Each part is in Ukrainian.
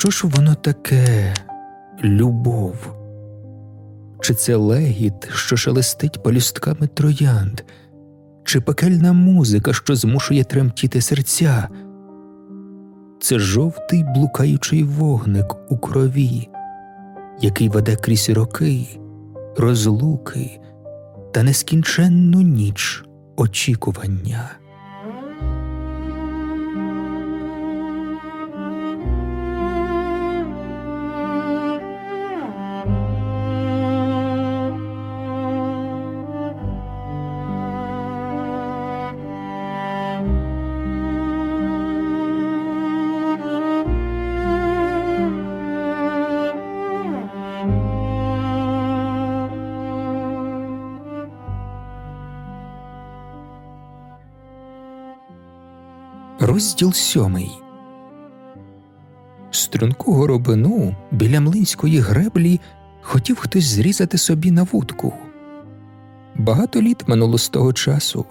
Що ж воно таке любов? Чи це легіт, що шелестить палюстками троянд, чи пекельна музика, що змушує тремтіти серця? Це жовтий блукаючий вогник у крові, який веде крізь роки, розлуки та нескінченну ніч очікування. Розділ сьомий. Струнку горобину біля млинської греблі хотів хтось зрізати собі на вудку. Багато літ минуло з того часу,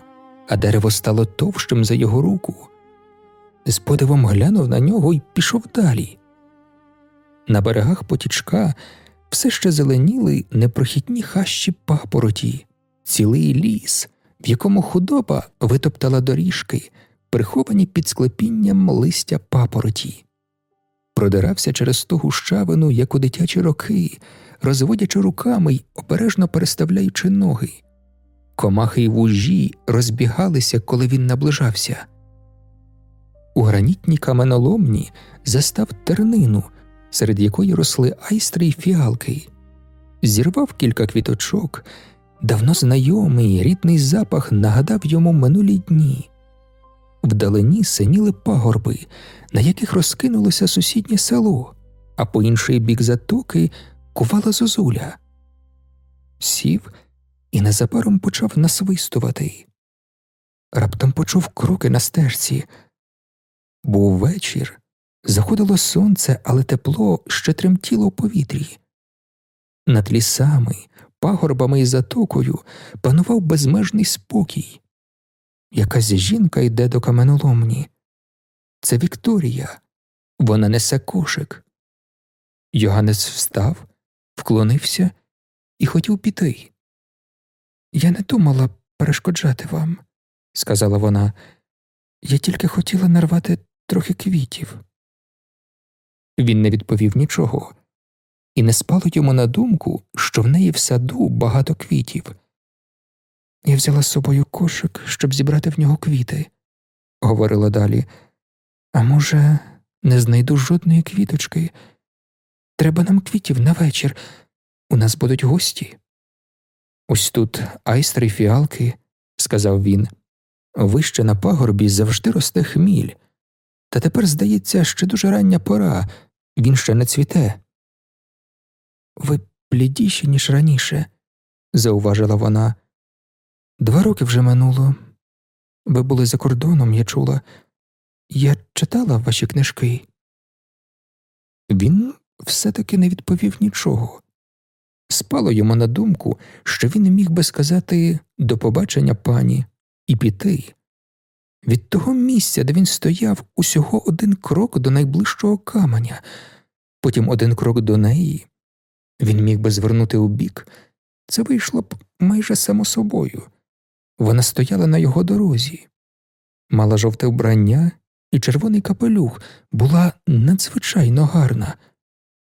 а дерево стало товщим за його руку. З подивом глянув на нього і пішов далі. На берегах потічка все ще зеленіли непрохідні хащі папороті, цілий ліс, в якому худоба витоптала доріжки приховані під склепінням листя папороті, продирався через ту гущавину, як у дитячі роки, розводячи руками й обережно переставляючи ноги. Комахи й вужі розбігалися, коли він наближався. У гранітній каменоломні застав тернину, серед якої росли айстри й фіалки, зірвав кілька квіточок, давно знайомий рідний запах нагадав йому минулі дні. Вдалині синіли пагорби, на яких розкинулося сусіднє село, а по інший бік затоки кувала зозуля. Сів і незабаром почав насвистувати. Раптом почув кроки на стежці. Був вечір, заходило сонце, але тепло ще тремтіло в повітрі. Над лісами, пагорбами і затокою панував безмежний спокій. Якась жінка йде до каменоломні. Це Вікторія, вона несе кошик. Йоганнес встав, вклонився і хотів піти. Я не думала перешкоджати вам, сказала вона. Я тільки хотіла нарвати трохи квітів. Він не відповів нічого, і не спало йому на думку, що в неї в саду багато квітів. Я взяла з собою кошик, щоб зібрати в нього квіти, говорила далі. А може, не знайду жодної квіточки. Треба нам квітів на вечір. У нас будуть гості. Ось тут айстри фіалки, сказав він. Вище на пагорбі завжди росте хміль. Та тепер, здається, ще дуже рання пора, він ще не цвіте. Ви блідіші, ніж раніше, зауважила вона. Два роки вже минуло. Ви були за кордоном, я чула. Я читала ваші книжки. Він все таки не відповів нічого. Спало йому на думку, що він міг би сказати до побачення пані і піти. Від того місця, де він стояв, усього один крок до найближчого каменя, потім один крок до неї. Він міг би звернути у бік. Це вийшло б майже само собою. Вона стояла на його дорозі, мала жовте вбрання і червоний капелюх була надзвичайно гарна,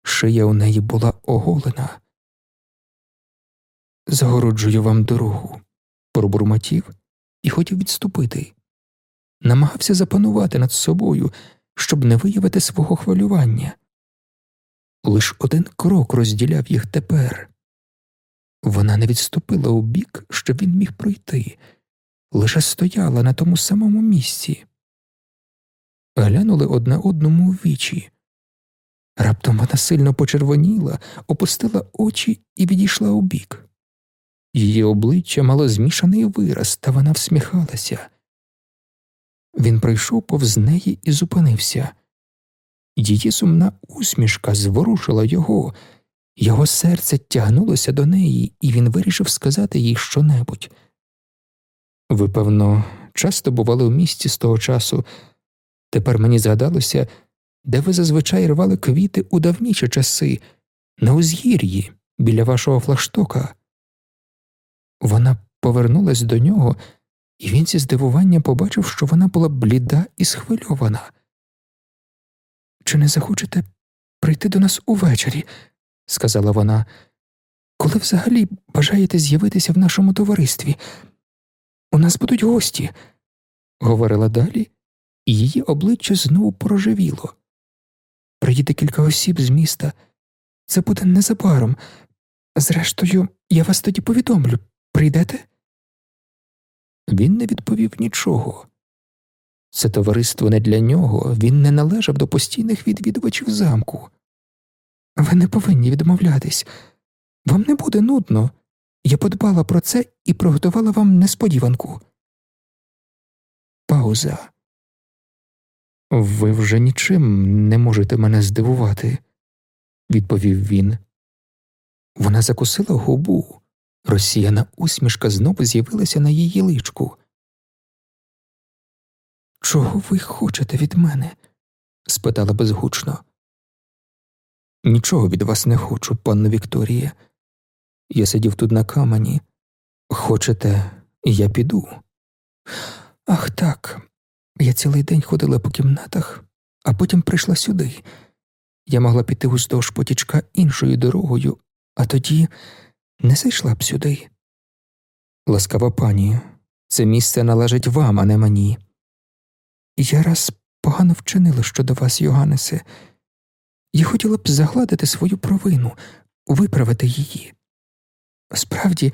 шия у неї була оголена. Загороджую вам дорогу, пробурмотів і хотів відступити. Намагався запанувати над собою, щоб не виявити свого хвилювання. Лиш один крок розділяв їх тепер. Вона не відступила у бік, щоб він міг пройти, лише стояла на тому самому місці. Глянули одне одному в вічі. Раптом вона сильно почервоніла, опустила очі і відійшла у бік. Її обличчя мало змішаний вираз, та вона всміхалася. Він пройшов повз неї і зупинився. Її сумна усмішка зворушила його. Його серце тягнулося до неї, і він вирішив сказати їй щонебудь. Ви, певно, часто бували в місті з того часу. Тепер мені згадалося, де ви зазвичай рвали квіти у давніші часи, на узгір'ї, біля вашого флагштока. Вона повернулась до нього, і він зі здивуванням побачив, що вона була бліда і схвильована. Чи не захочете прийти до нас увечері? Сказала вона. Коли взагалі бажаєте з'явитися в нашому товаристві? У нас будуть гості, говорила далі, і її обличчя знову проживіло. Приїде кілька осіб з міста. Це буде незабаром. Зрештою, я вас тоді повідомлю. Прийдете? Він не відповів нічого. Це товариство не для нього, він не належав до постійних відвідувачів замку. Ви не повинні відмовлятись. Вам не буде нудно. Я подбала про це і приготувала вам несподіванку. Пауза. Ви вже нічим не можете мене здивувати, відповів він. Вона закусила губу. Розсіяна усмішка знову з'явилася на її личку. Чого ви хочете від мене? спитала безгучно. Нічого від вас не хочу, панно Вікторія. Я сидів тут на камені. Хочете, я піду. Ах так. Я цілий день ходила по кімнатах, а потім прийшла сюди. Я могла піти уздовж потічка іншою дорогою, а тоді не зайшла б сюди. Ласкава пані, це місце належить вам, а не мені. Я раз погано вчинила щодо вас, Йоганнесе. Я хотіла б загладити свою провину, виправити її. Справді,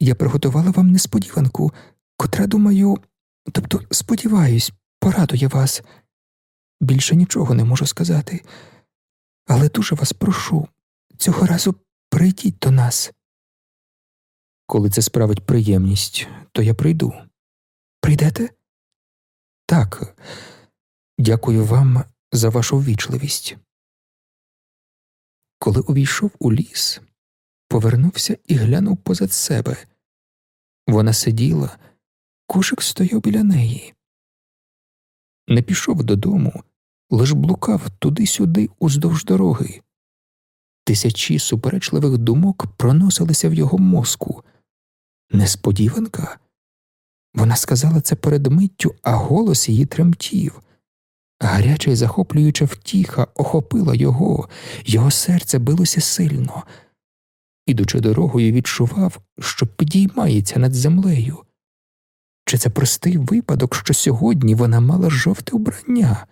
я приготувала вам несподіванку, котра, думаю, тобто, сподіваюсь, порадує вас. Більше нічого не можу сказати, але дуже вас прошу, цього разу прийдіть до нас. Коли це справить приємність, то я прийду. Прийдете? Так, дякую вам за вашу ввічливість. Коли увійшов у ліс, повернувся і глянув позад себе. Вона сиділа, кошик стояв біля неї. Не пішов додому, лиш блукав туди-сюди уздовж дороги. Тисячі суперечливих думок проносилися в його мозку. Несподіванка. Вона сказала це перед миттю, а голос її тремтів. Гаряча й захоплююча втіха охопила його, його серце билося сильно. Ідучи дорогою, відчував, що підіймається над землею. Чи це простий випадок, що сьогодні вона мала жовте вбрання?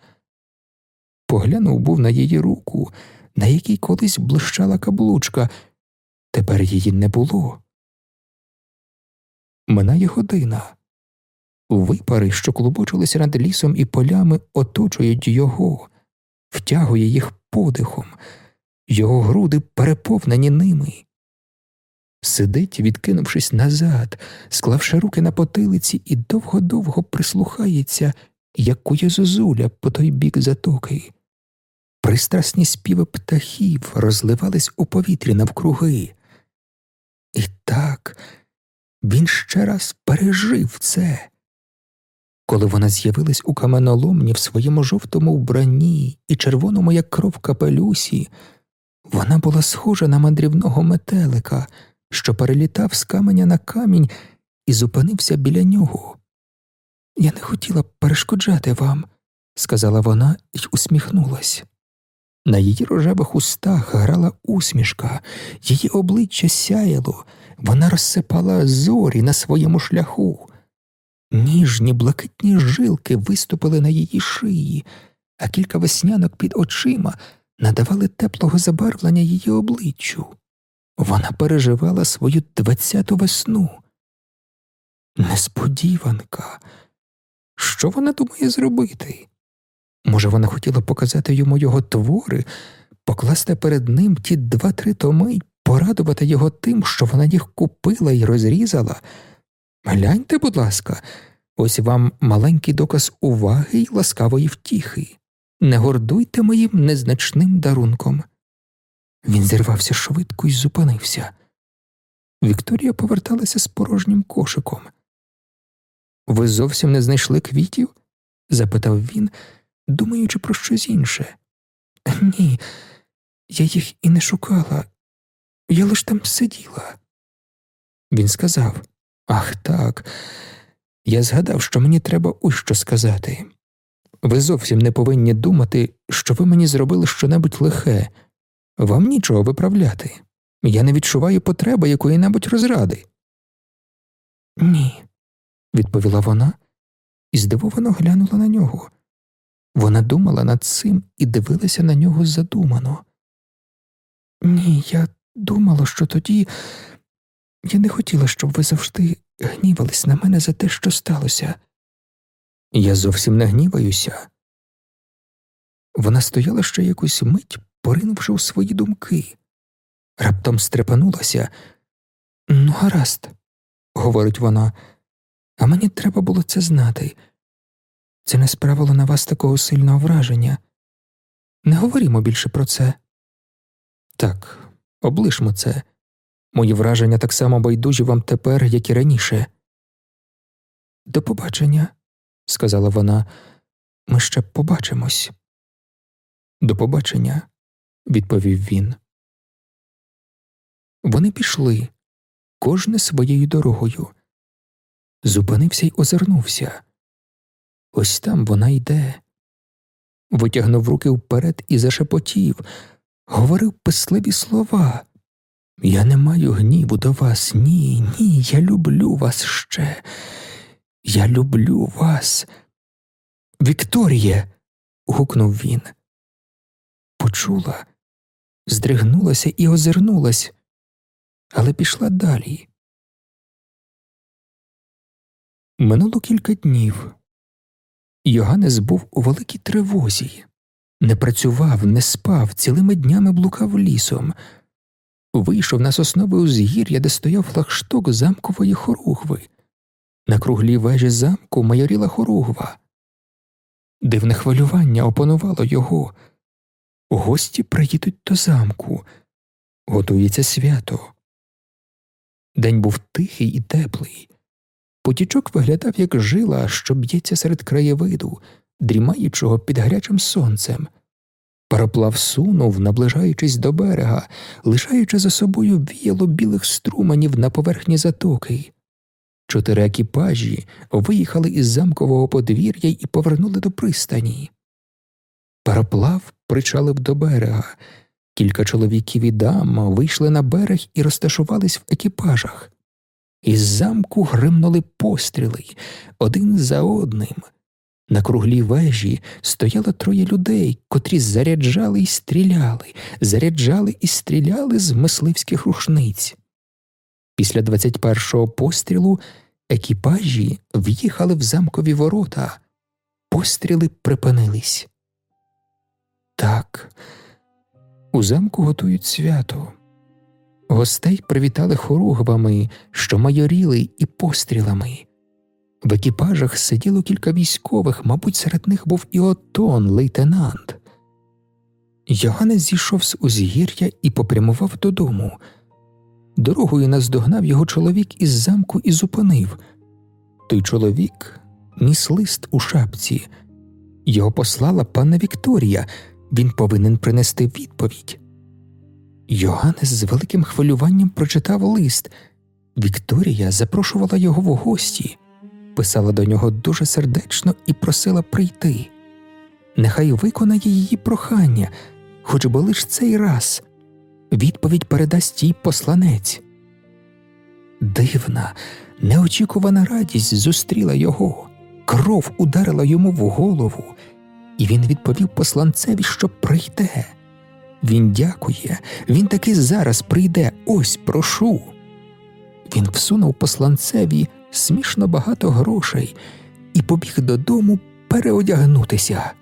Поглянув був на її руку, на якій колись блищала каблучка, тепер її не було. Минає година. Випари, що клубочилися над лісом і полями, оточують його, втягує їх подихом, його груди переповнені ними. Сидить, відкинувшись назад, склавши руки на потилиці, і довго-довго прислухається, як кує зозуля по той бік затоки. Пристрасні співи птахів розливались у повітрі навкруги. І так він ще раз пережив це. Коли вона з'явилась у каменоломні в своєму жовтому вбранні і червоному, як кров капелюсі, вона була схожа на мандрівного метелика, що перелітав з каменя на камінь і зупинився біля нього. Я не хотіла перешкоджати вам, сказала вона і усміхнулась. На її рожевих устах грала усмішка, її обличчя сяяло, вона розсипала зорі на своєму шляху. Ніжні блакитні жилки виступили на її шиї, а кілька веснянок під очима надавали теплого забарвлення її обличчю. Вона переживала свою двадцяту весну. Несподіванка. Що вона думає зробити? Може, вона хотіла показати йому його твори, покласти перед ним ті два-три томи й порадувати його тим, що вона їх купила і розрізала. Гляньте, будь ласка, ось вам маленький доказ уваги й ласкавої втіхи. Не гордуйте моїм незначним дарунком. Він зірвався швидко і зупинився. Вікторія поверталася з порожнім кошиком. Ви зовсім не знайшли квітів? запитав він, думаючи про щось інше. Ні, я їх і не шукала, я лиш там сиділа. Він сказав Ах так, я згадав, що мені треба ось що сказати. Ви зовсім не повинні думати, що ви мені зробили щонебудь лихе, вам нічого виправляти. Я не відчуваю потреби якої небудь розради. Ні, відповіла вона і здивовано глянула на нього. Вона думала над цим і дивилася на нього задумано. Ні, я думала, що тоді я не хотіла, щоб ви завжди гнівались на мене за те, що сталося. Я зовсім не гніваюся. Вона стояла ще якусь мить, поринувши у свої думки, раптом стрепенулася. Ну, гаразд, говорить вона, а мені треба було це знати. Це не справило на вас такого сильного враження. Не говорімо більше про це. Так, облишмо це. Мої враження так само байдужі вам тепер, як і раніше. До побачення, сказала вона, ми ще побачимось. До побачення, відповів він. Вони пішли, кожне своєю дорогою. Зупинився й озирнувся. Ось там вона йде. Витягнув руки вперед і зашепотів, говорив писливі слова. Я не маю гніву до вас, ні, ні, я люблю вас ще. Я люблю вас. Вікторіє. гукнув він. Почула, здригнулася і озирнулась, але пішла далі. Минуло кілька днів. Йоганнес був у великій тривозі, не працював, не спав, цілими днями блукав лісом. Вийшов на соснове узгір'я, де стояв флагшток замкової хоругви. На круглій вежі замку майоріла хоругва. Дивне хвилювання опанувало його. Гості приїдуть до замку, готується свято. День був тихий і теплий. Потічок виглядав, як жила, що б'ється серед краєвиду, дрімаючого під гарячим сонцем. Пароплав сунув, наближаючись до берега, лишаючи за собою віяло білих струменів на поверхні затоки. Чотири екіпажі виїхали із замкового подвір'я і повернули до пристані. Пароплав причалив до берега. Кілька чоловіків і дам вийшли на берег і розташувались в екіпажах. Із замку гримнули постріли один за одним. На круглій вежі стояло троє людей, котрі заряджали і стріляли, заряджали і стріляли з мисливських рушниць. Після 21-го пострілу екіпажі в'їхали в замкові ворота, постріли припинились. Так, у замку готують свято. Гостей привітали хоругвами, що майоріли і пострілами. В екіпажах сиділо кілька військових, мабуть, серед них був і Отон, лейтенант. Йоганнес зійшов з узгір'я і попрямував додому. Дорогою наздогнав його чоловік із замку і зупинив. Той чоловік ніс лист у шапці. Його послала панна Вікторія, він повинен принести відповідь. Йоганнес з великим хвилюванням прочитав лист. Вікторія запрошувала його в гості, писала до нього дуже сердечно і просила прийти. Нехай виконає її прохання, хоч би лиш цей раз. Відповідь передасть їй посланець. Дивна, неочікувана радість зустріла його, кров ударила йому в голову, і він відповів посланцеві, що прийде. Він дякує, він таки зараз прийде, ось прошу. Він всунув посланцеві смішно багато грошей і побіг додому переодягнутися.